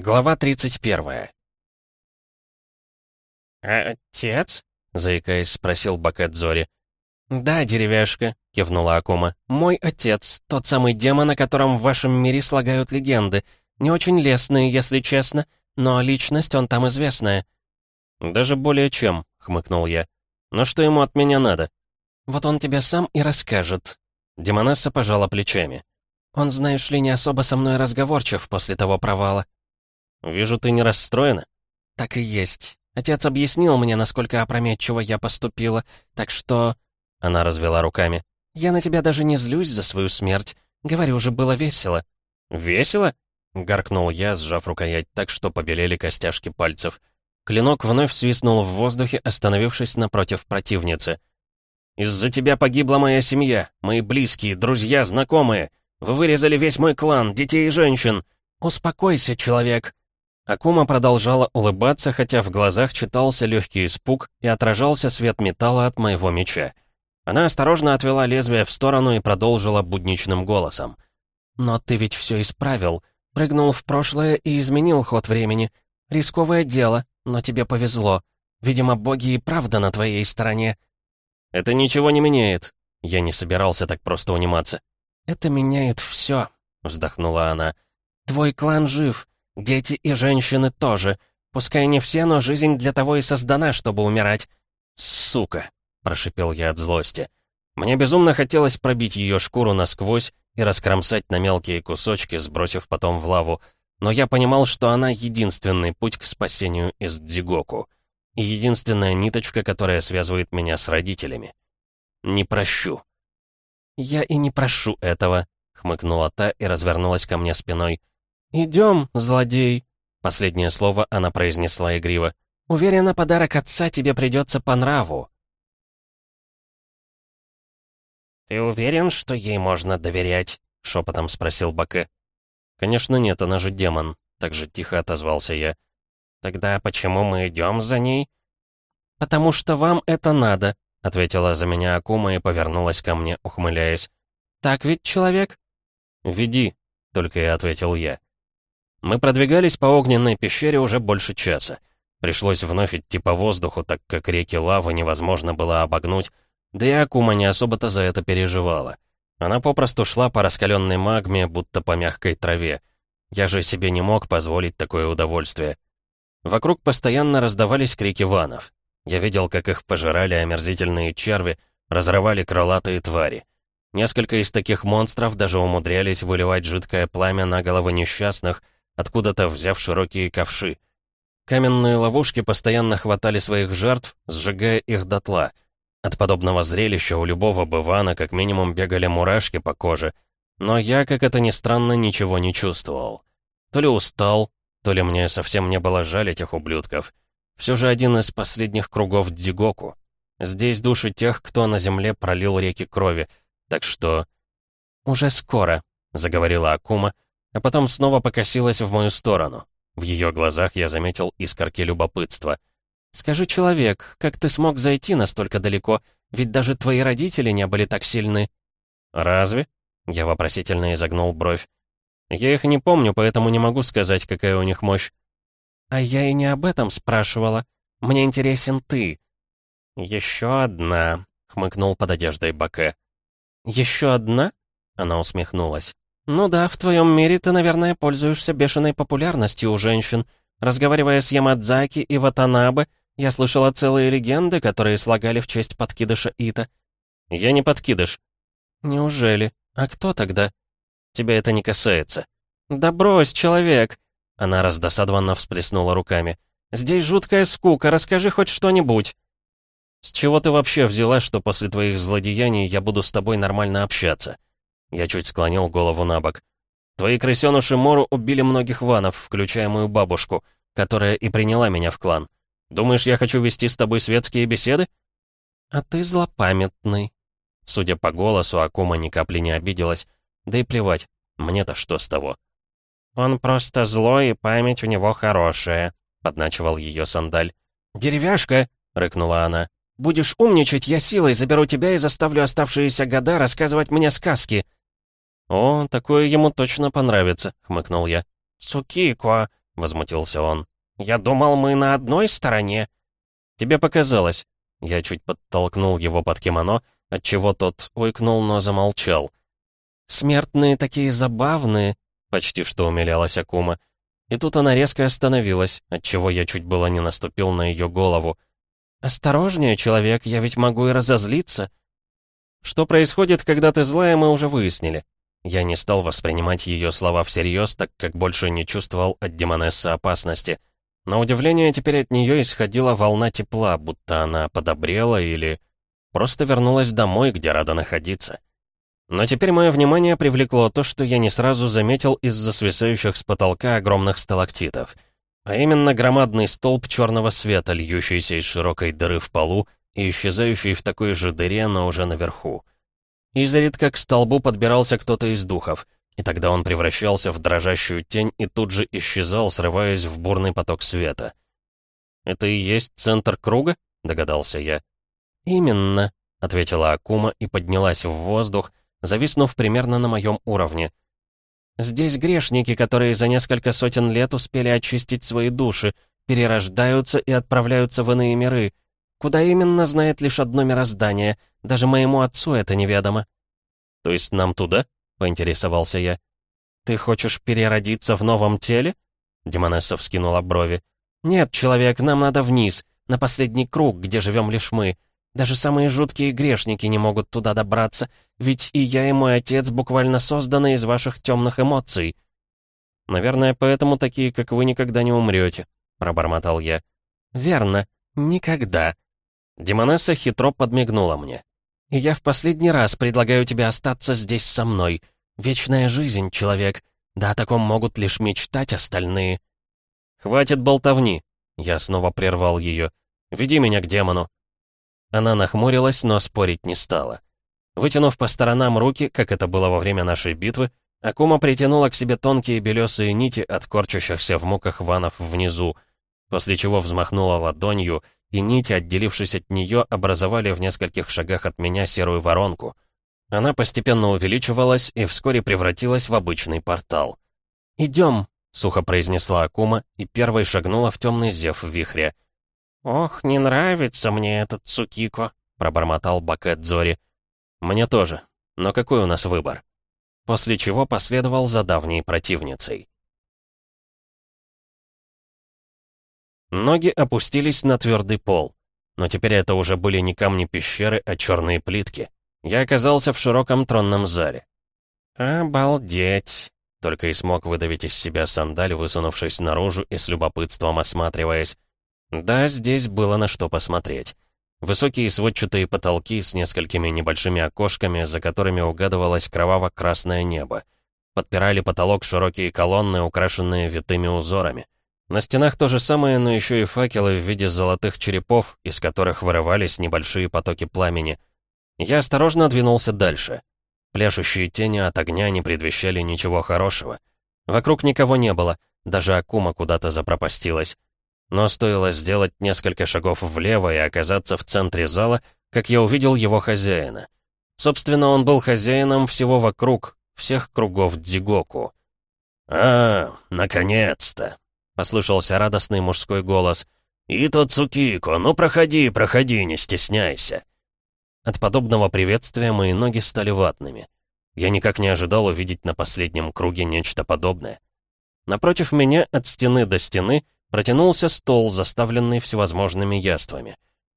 Глава 31. «Отец?» — заикаясь, спросил Бакет Зори. «Да, деревяшка», — кивнула Акума. «Мой отец, тот самый демон, о котором в вашем мире слагают легенды. Не очень лестные, если честно, но личность он там известная». «Даже более чем», — хмыкнул я. «Но что ему от меня надо?» «Вот он тебе сам и расскажет». Демонесса пожала плечами. «Он, знаешь ли, не особо со мной разговорчив после того провала». «Вижу, ты не расстроена». «Так и есть. Отец объяснил мне, насколько опрометчиво я поступила, так что...» Она развела руками. «Я на тебя даже не злюсь за свою смерть. Говорю же, было весело». «Весело?» — гаркнул я, сжав рукоять так, что побелели костяшки пальцев. Клинок вновь свистнул в воздухе, остановившись напротив противницы. «Из-за тебя погибла моя семья, мои близкие, друзья, знакомые. Вы вырезали весь мой клан, детей и женщин. Успокойся, человек!» Акума продолжала улыбаться, хотя в глазах читался легкий испуг и отражался свет металла от моего меча. Она осторожно отвела лезвие в сторону и продолжила будничным голосом. «Но ты ведь все исправил. Прыгнул в прошлое и изменил ход времени. Рисковое дело, но тебе повезло. Видимо, боги и правда на твоей стороне». «Это ничего не меняет». Я не собирался так просто униматься. «Это меняет все», — вздохнула она. «Твой клан жив. Дети и женщины тоже. Пускай не все, но жизнь для того и создана, чтобы умирать». «Сука!» — прошипел я от злости. Мне безумно хотелось пробить ее шкуру насквозь и раскромсать на мелкие кусочки, сбросив потом в лаву, но я понимал, что она единственный путь к спасению из Дзигоку. И единственная ниточка, которая связывает меня с родителями. Не прощу. «Я и не прошу этого», — хмыкнула та и развернулась ко мне спиной. «Идем, злодей!» Последнее слово она произнесла игриво. «Уверена, подарок отца тебе придется по нраву». «Ты уверен, что ей можно доверять?» — шепотом спросил Баке. «Конечно нет, она же демон», — так же тихо отозвался я. «Тогда почему мы идем за ней?» «Потому что вам это надо», — ответила за меня Акума и повернулась ко мне, ухмыляясь. «Так ведь, человек?» «Веди», — только и ответил я. Мы продвигались по огненной пещере уже больше часа. Пришлось вновь идти по воздуху, так как реки лавы невозможно было обогнуть, да и Акума не особо-то за это переживала. Она попросту шла по раскаленной магме, будто по мягкой траве. Я же себе не мог позволить такое удовольствие. Вокруг постоянно раздавались крики ванов. Я видел, как их пожирали омерзительные черви, разрывали крылатые твари. Несколько из таких монстров даже умудрялись выливать жидкое пламя на головы несчастных, откуда-то взяв широкие ковши. Каменные ловушки постоянно хватали своих жертв, сжигая их дотла. От подобного зрелища у любого бывана как минимум бегали мурашки по коже. Но я, как это ни странно, ничего не чувствовал. То ли устал, то ли мне совсем не было жаль этих ублюдков. Все же один из последних кругов Дзигоку. Здесь души тех, кто на земле пролил реки крови. Так что... «Уже скоро», — заговорила Акума, — а потом снова покосилась в мою сторону. В ее глазах я заметил искорки любопытства. «Скажи, человек, как ты смог зайти настолько далеко? Ведь даже твои родители не были так сильны». «Разве?» — я вопросительно изогнул бровь. «Я их не помню, поэтому не могу сказать, какая у них мощь». «А я и не об этом спрашивала. Мне интересен ты». «Еще одна», — хмыкнул под одеждой Баке. «Еще одна?» — она усмехнулась. «Ну да, в твоем мире ты, наверное, пользуешься бешеной популярностью у женщин. Разговаривая с Ямадзаки и Ватанабе, я слышала целые легенды, которые слагали в честь подкидыша Ита». «Я не подкидыш». «Неужели? А кто тогда?» «Тебя это не касается». «Да брось, человек!» Она раздосадованно всплеснула руками. «Здесь жуткая скука, расскажи хоть что-нибудь». «С чего ты вообще взяла, что после твоих злодеяний я буду с тобой нормально общаться?» Я чуть склонил голову на бок. «Твои крысёныши Мору убили многих ванов, включая мою бабушку, которая и приняла меня в клан. Думаешь, я хочу вести с тобой светские беседы?» «А ты злопамятный». Судя по голосу, Акума ни капли не обиделась. Да и плевать, мне-то что с того. «Он просто злой, и память у него хорошая», — подначивал ее сандаль. «Деревяшка!» — рыкнула она. «Будешь умничать, я силой заберу тебя и заставлю оставшиеся года рассказывать мне сказки». «О, такое ему точно понравится», — хмыкнул я. «Сукико!» — возмутился он. «Я думал, мы на одной стороне». «Тебе показалось». Я чуть подтолкнул его под кимоно, отчего тот ойкнул, но замолчал. «Смертные такие забавные», — почти что умилялась Акума. И тут она резко остановилась, отчего я чуть было не наступил на ее голову. «Осторожнее, человек, я ведь могу и разозлиться». Что происходит, когда ты злая, мы уже выяснили. Я не стал воспринимать ее слова всерьез, так как больше не чувствовал от Демонессы опасности. На удивление, теперь от нее исходила волна тепла, будто она подобрела или просто вернулась домой, где рада находиться. Но теперь мое внимание привлекло то, что я не сразу заметил из-за свисающих с потолка огромных сталактитов. А именно громадный столб черного света, льющийся из широкой дыры в полу и исчезающий в такой же дыре, но уже наверху. Изредка к столбу подбирался кто-то из духов, и тогда он превращался в дрожащую тень и тут же исчезал, срываясь в бурный поток света. «Это и есть центр круга?» — догадался я. «Именно», — ответила Акума и поднялась в воздух, зависнув примерно на моем уровне. «Здесь грешники, которые за несколько сотен лет успели очистить свои души, перерождаются и отправляются в иные миры, Куда именно, знает лишь одно мироздание. Даже моему отцу это неведомо. «То есть нам туда?» — поинтересовался я. «Ты хочешь переродиться в новом теле?» Демонесса вскинула брови. «Нет, человек, нам надо вниз, на последний круг, где живем лишь мы. Даже самые жуткие грешники не могут туда добраться, ведь и я, и мой отец буквально созданы из ваших темных эмоций». «Наверное, поэтому такие, как вы, никогда не умрете», — пробормотал я. «Верно, никогда», Демонесса хитро подмигнула мне. «И я в последний раз предлагаю тебе остаться здесь со мной. Вечная жизнь, человек. Да о таком могут лишь мечтать остальные». «Хватит болтовни!» Я снова прервал ее. «Веди меня к демону». Она нахмурилась, но спорить не стала. Вытянув по сторонам руки, как это было во время нашей битвы, Акума притянула к себе тонкие белесые нити от корчащихся в муках ванов внизу, после чего взмахнула ладонью — и нити, отделившись от нее, образовали в нескольких шагах от меня серую воронку. Она постепенно увеличивалась и вскоре превратилась в обычный портал. «Идем», — сухо произнесла Акума и первой шагнула в темный зев вихря. «Ох, не нравится мне этот Цукико», — пробормотал Бакет Зори. «Мне тоже. Но какой у нас выбор?» После чего последовал за давней противницей. Ноги опустились на твердый пол. Но теперь это уже были не камни пещеры, а черные плитки. Я оказался в широком тронном зале. «Обалдеть!» Только и смог выдавить из себя сандаль, высунувшись наружу и с любопытством осматриваясь. Да, здесь было на что посмотреть. Высокие сводчатые потолки с несколькими небольшими окошками, за которыми угадывалось кроваво-красное небо. Подпирали потолок широкие колонны, украшенные витыми узорами. На стенах то же самое, но еще и факелы в виде золотых черепов, из которых вырывались небольшие потоки пламени. Я осторожно двинулся дальше. Пляшущие тени от огня не предвещали ничего хорошего. Вокруг никого не было, даже Акума куда-то запропастилась. Но стоило сделать несколько шагов влево и оказаться в центре зала, как я увидел его хозяина. Собственно, он был хозяином всего вокруг, всех кругов Дзигоку. «А, наконец-то!» Послышался радостный мужской голос. «Ито Цукико, ну проходи, проходи, не стесняйся!» От подобного приветствия мои ноги стали ватными. Я никак не ожидал увидеть на последнем круге нечто подобное. Напротив меня, от стены до стены, протянулся стол, заставленный всевозможными яствами.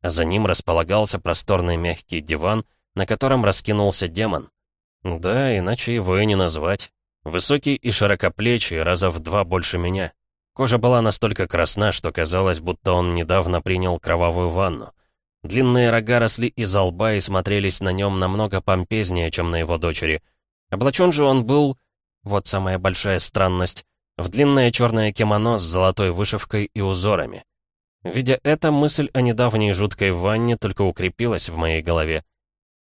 А за ним располагался просторный мягкий диван, на котором раскинулся демон. Да, иначе его и не назвать. Высокий и широкоплечий, раза в два больше меня. Кожа была настолько красна, что казалось, будто он недавно принял кровавую ванну. Длинные рога росли из лба и смотрелись на нем намного помпезнее, чем на его дочери. Облачен же он был, вот самая большая странность, в длинное черное кимоно с золотой вышивкой и узорами. Видя это, мысль о недавней жуткой ванне только укрепилась в моей голове.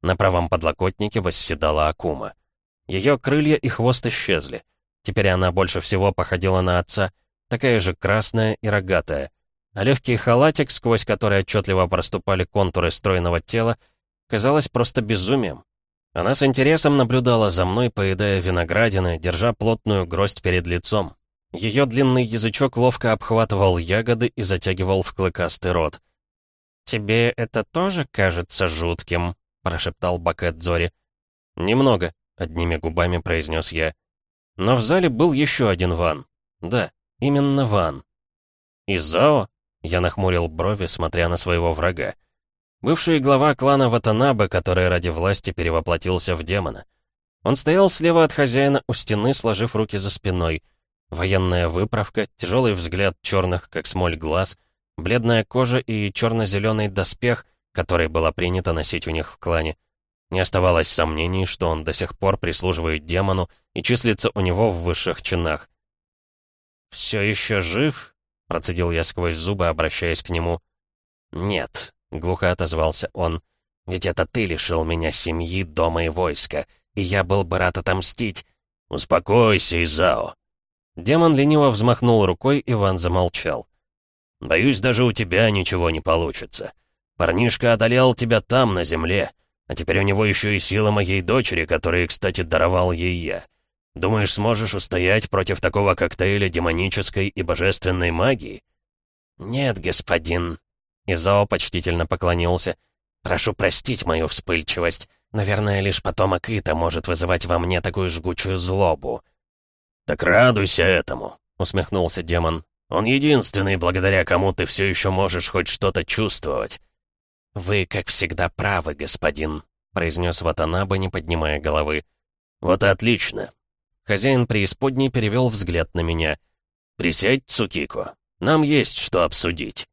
На правом подлокотнике восседала Акума. Ее крылья и хвост исчезли. Теперь она больше всего походила на отца, такая же красная и рогатая. А легкий халатик, сквозь который отчетливо проступали контуры стройного тела, казалось просто безумием. Она с интересом наблюдала за мной, поедая виноградины, держа плотную гроздь перед лицом. Ее длинный язычок ловко обхватывал ягоды и затягивал в клыкастый рот. «Тебе это тоже кажется жутким?» — прошептал Бакет Зори. «Немного», — одними губами произнес я. Но в зале был еще один ван. Да, именно ван. «Изао?» — я нахмурил брови, смотря на своего врага. Бывший глава клана Ватанабе, который ради власти перевоплотился в демона. Он стоял слева от хозяина у стены, сложив руки за спиной. Военная выправка, тяжелый взгляд черных, как смоль, глаз, бледная кожа и черно-зеленый доспех, который было принято носить у них в клане. Не оставалось сомнений, что он до сих пор прислуживает демону и числится у него в высших чинах. «Все еще жив?» — процедил я сквозь зубы, обращаясь к нему. «Нет», Глухо отозвался он. «Ведь это ты лишил меня семьи, дома и войска, и я был бы рад отомстить. Успокойся, Изао!» Демон лениво взмахнул рукой, Иван замолчал. «Боюсь, даже у тебя ничего не получится. Парнишка одолел тебя там, на земле, а теперь у него еще и сила моей дочери, которые, кстати, даровал ей я. Думаешь, сможешь устоять против такого коктейля демонической и божественной магии?» «Нет, господин», Изао почтительно поклонился. «Прошу простить мою вспыльчивость. Наверное, лишь потомок Ита может вызывать во мне такую жгучую злобу». «Так радуйся этому», — усмехнулся демон. «Он единственный, благодаря кому ты все еще можешь хоть что-то чувствовать». «Вы, как всегда, правы, господин», — произнес Ватанаба, не поднимая головы. «Вот и отлично». Хозяин преисподней перевел взгляд на меня. «Присядь, Цукико. Нам есть что обсудить».